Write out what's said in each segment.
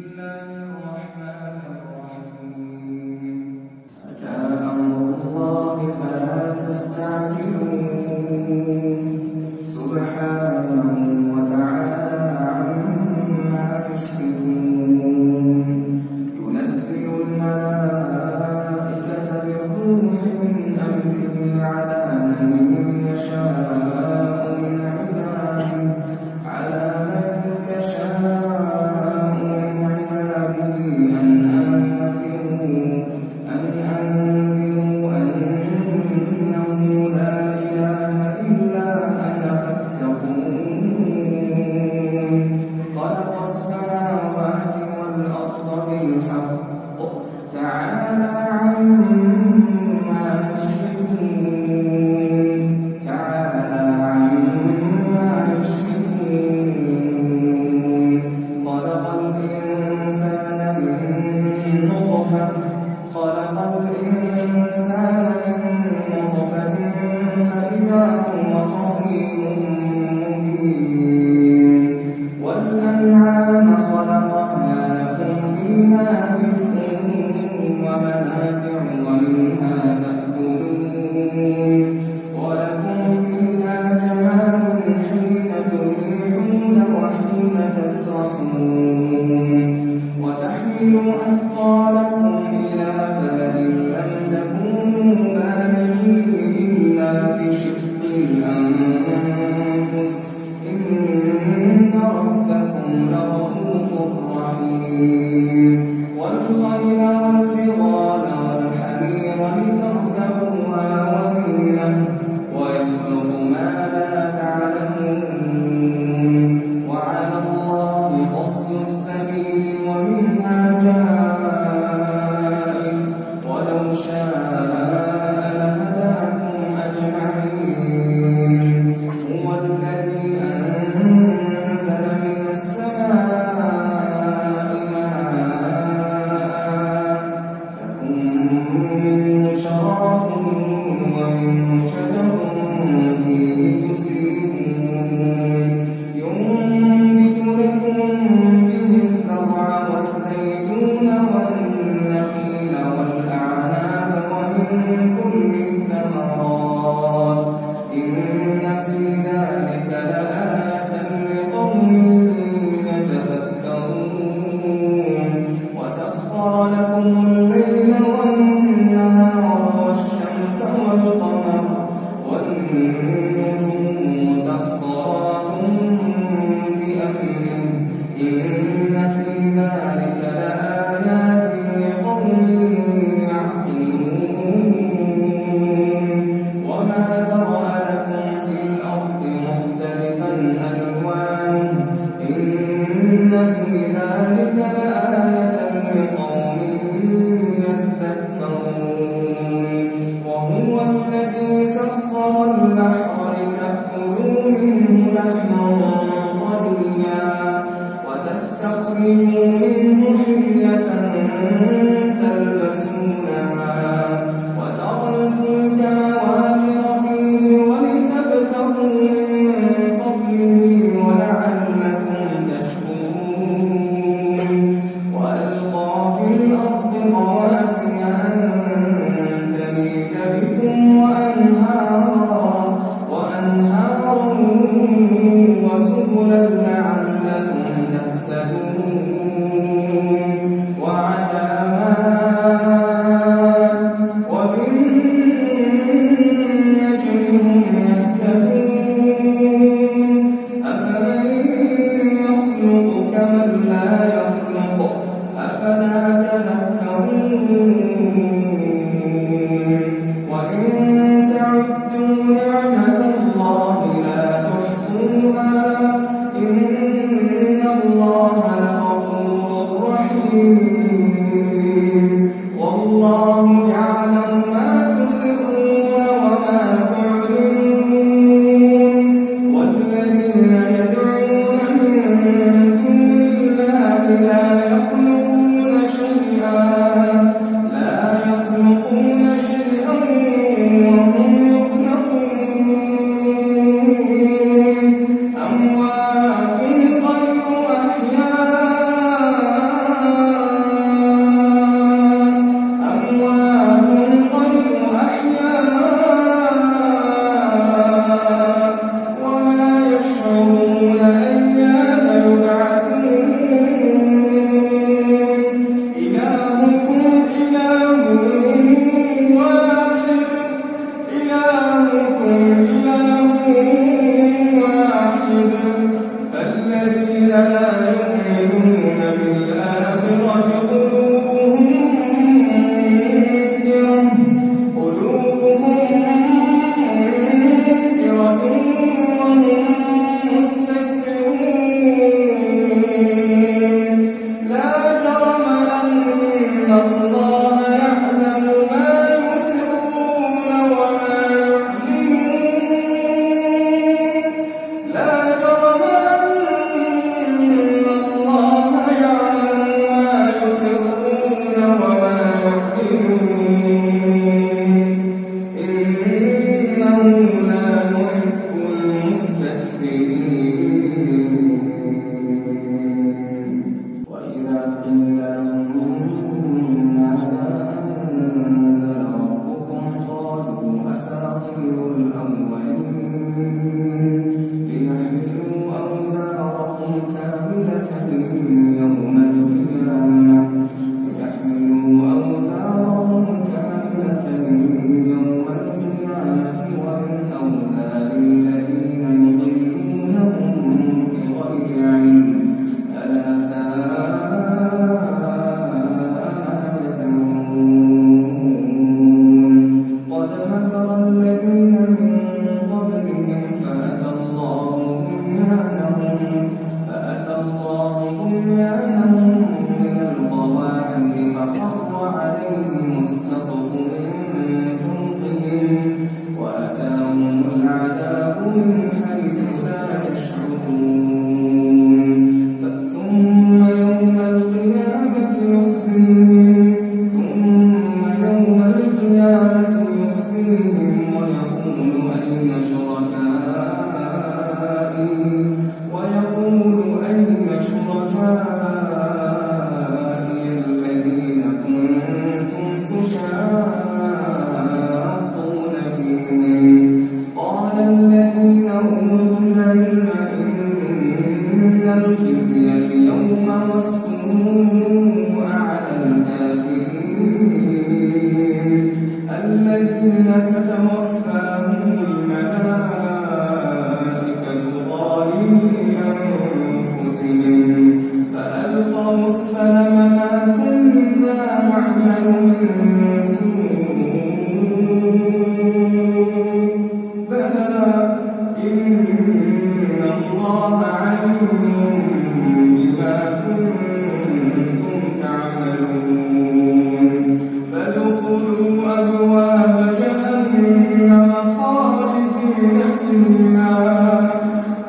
إلا قال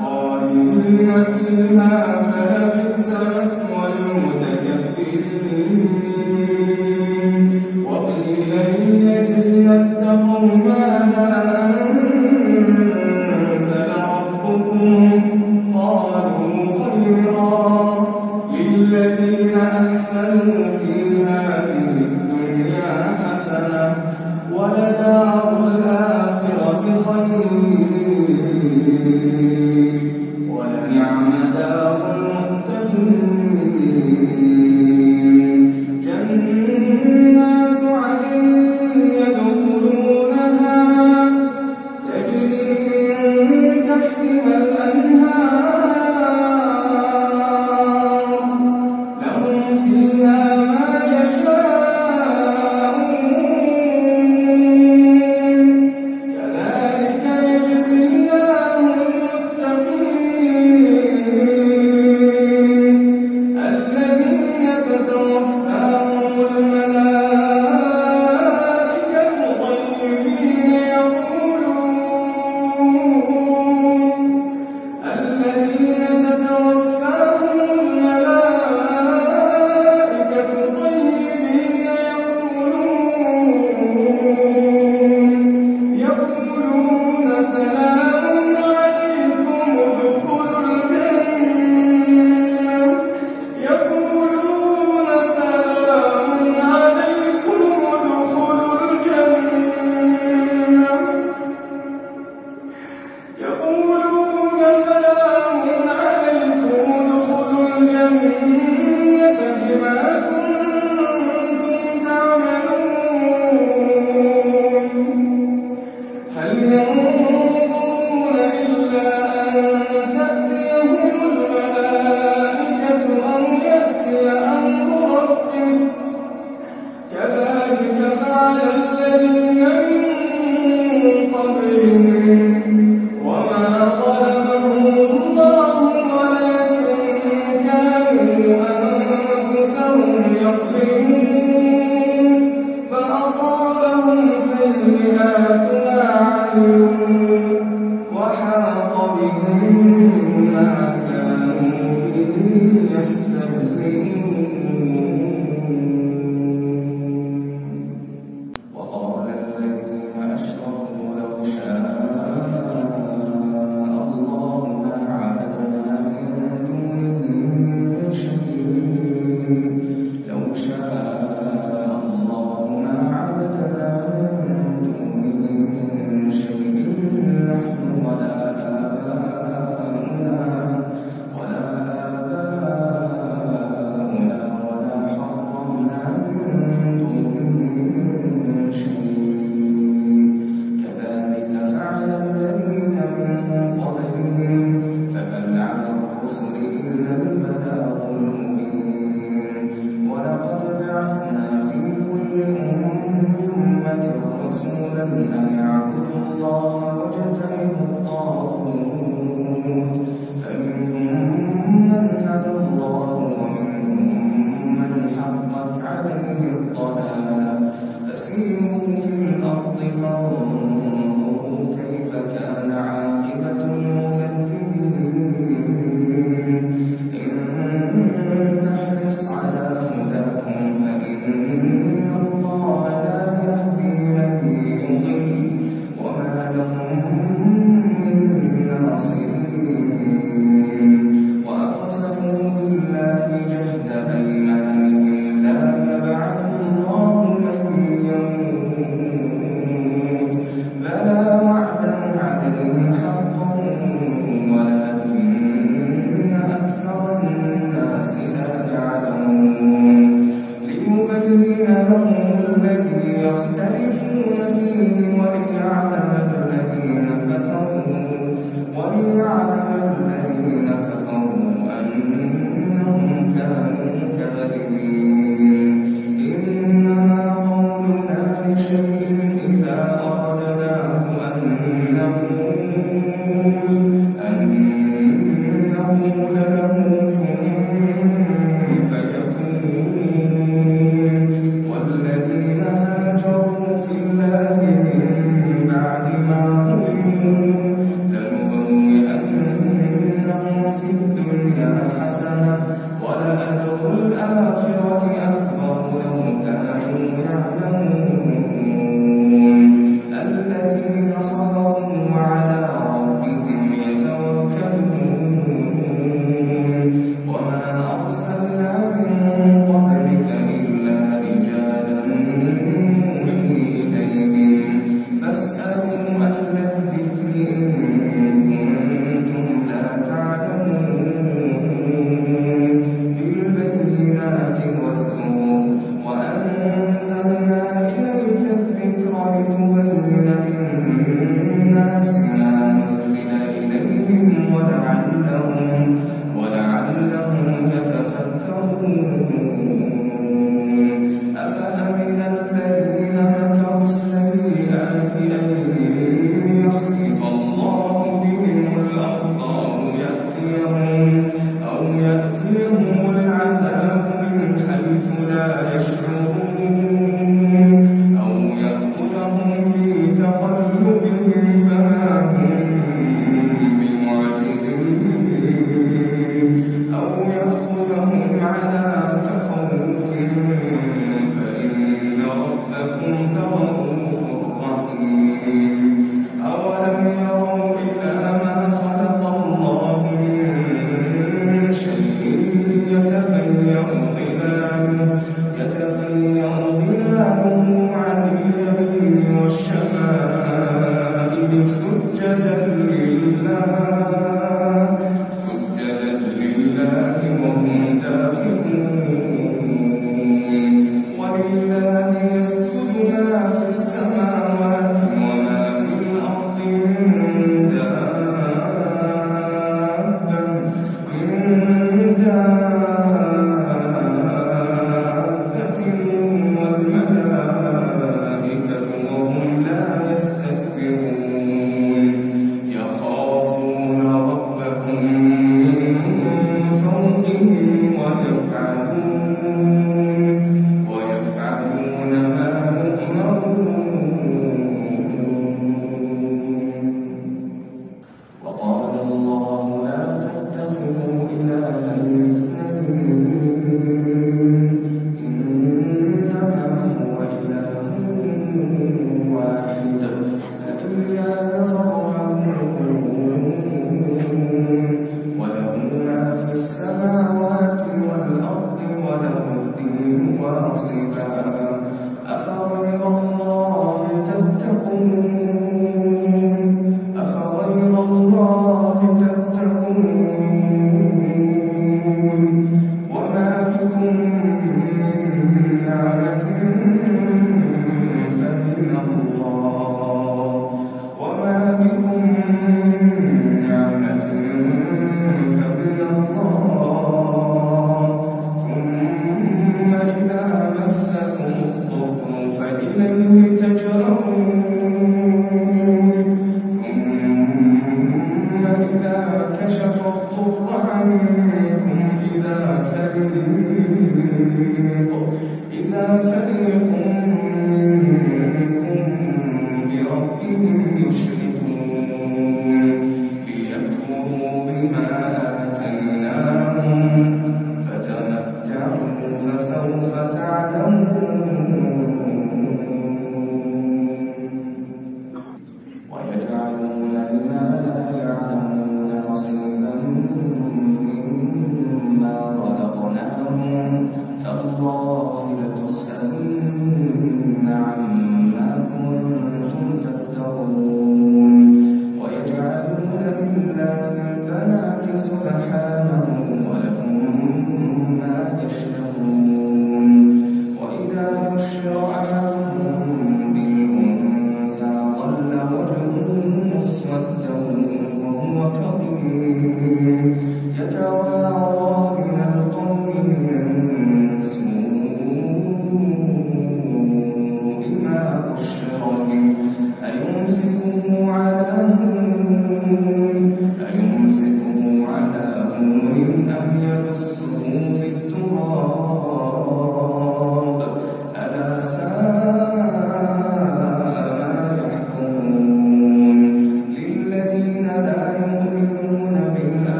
خالدين فيها.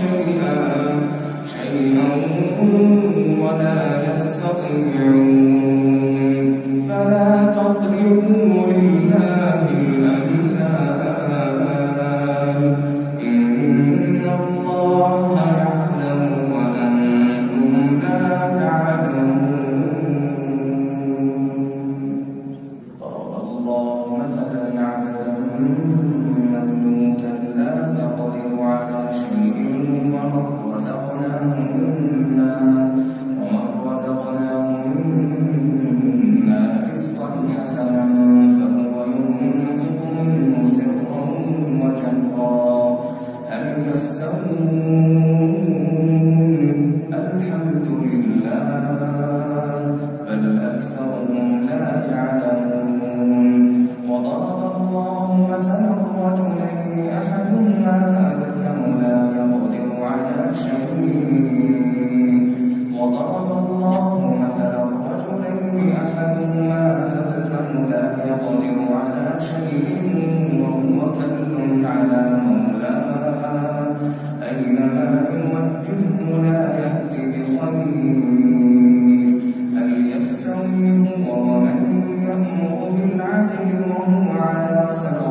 شيئا شيئا ولا يستطيعون والله أخرجكم من بطون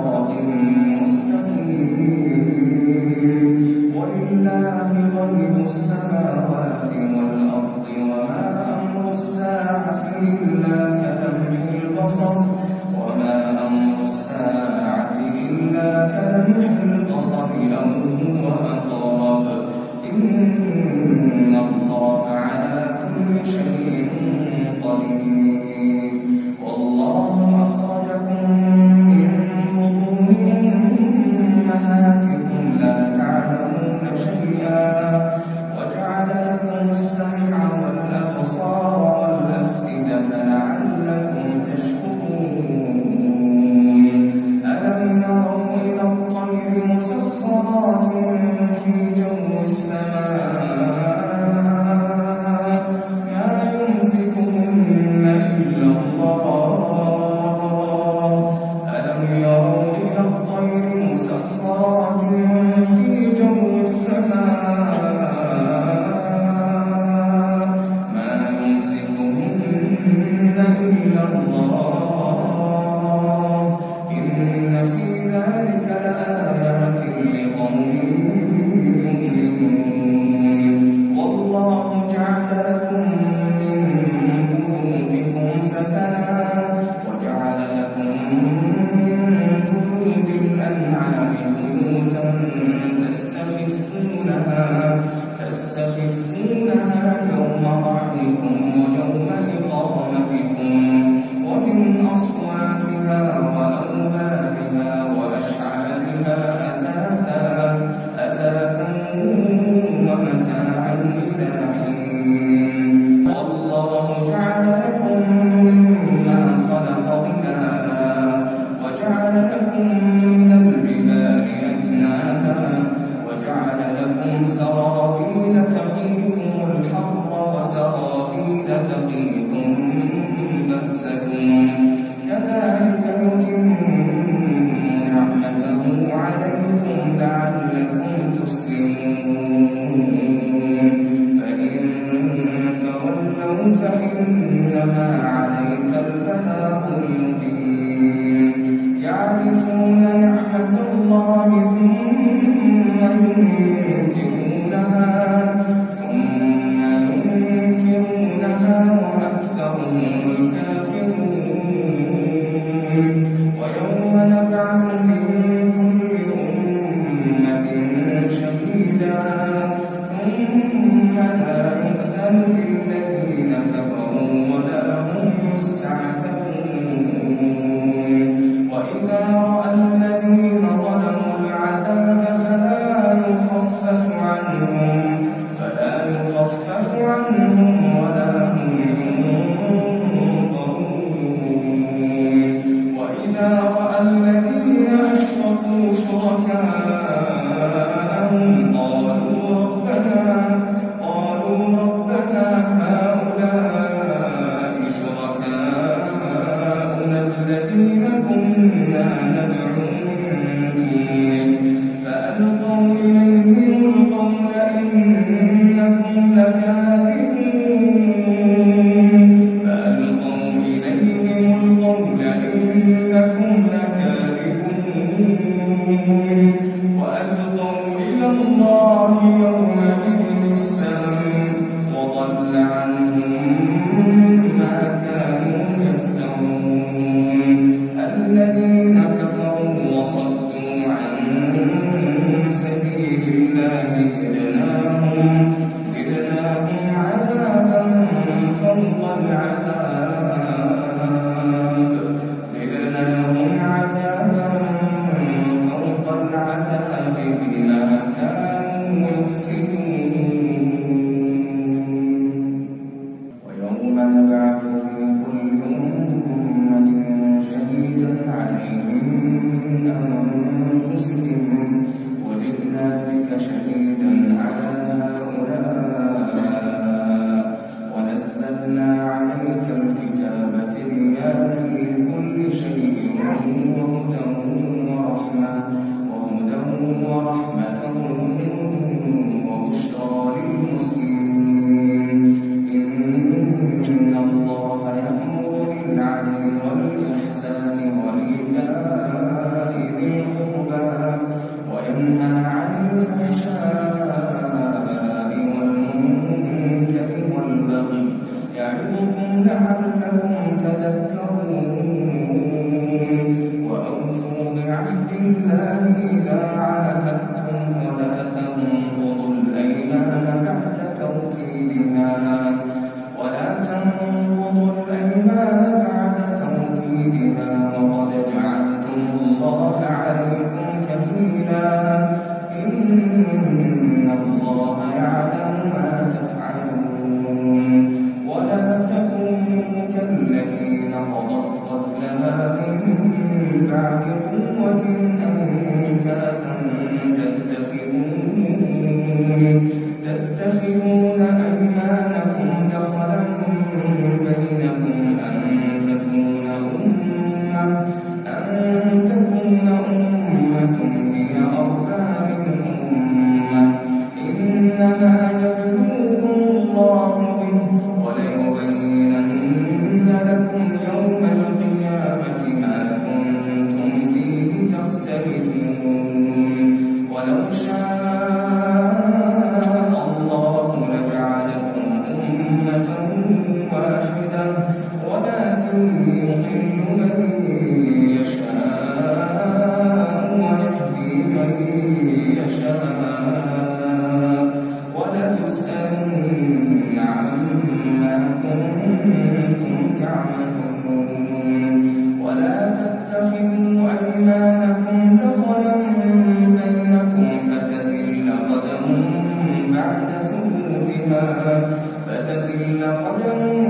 فتزل قدم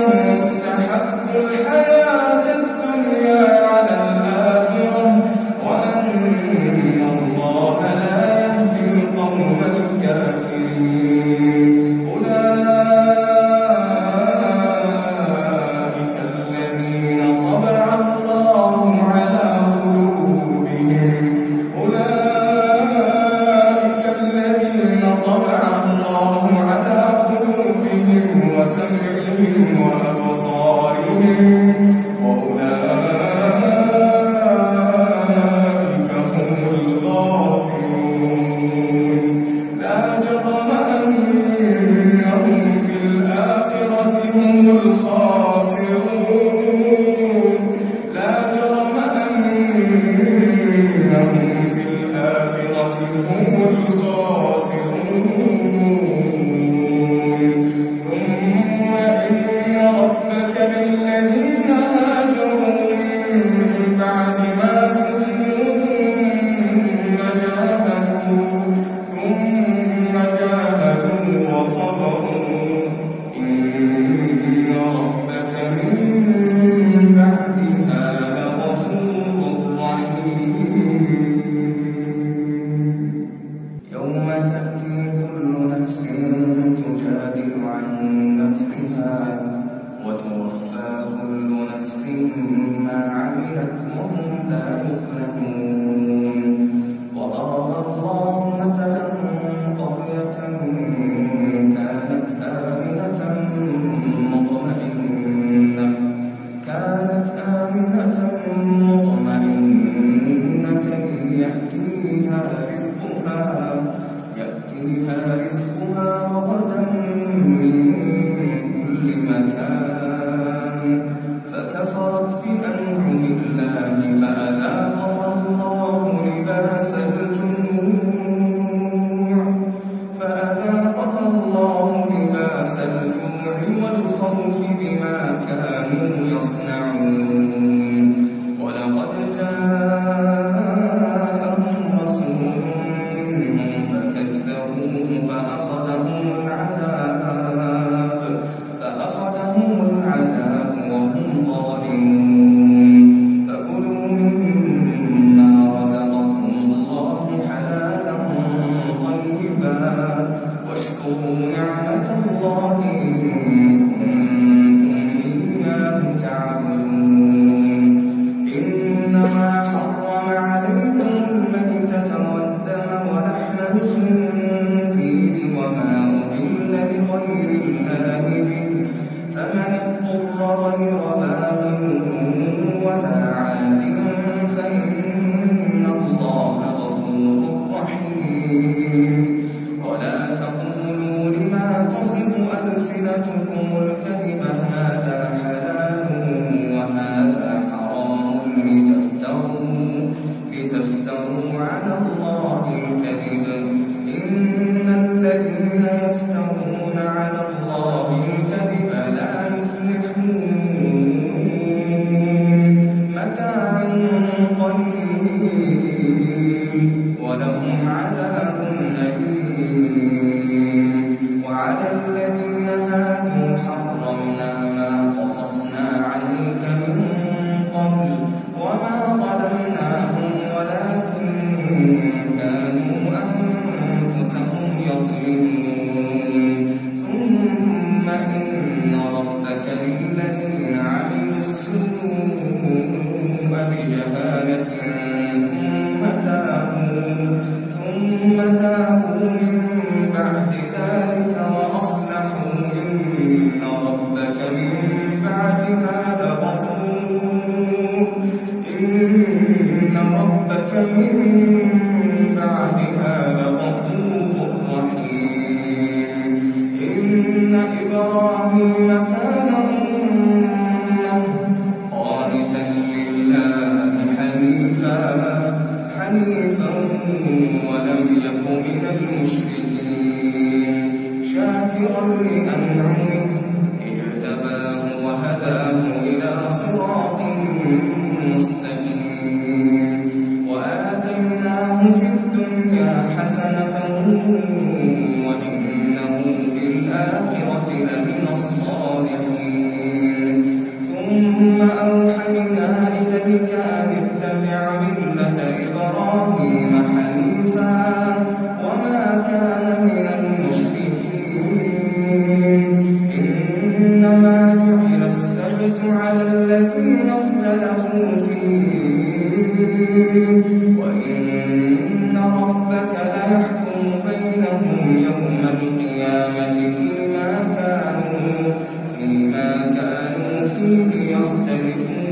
Oh. عاقبتم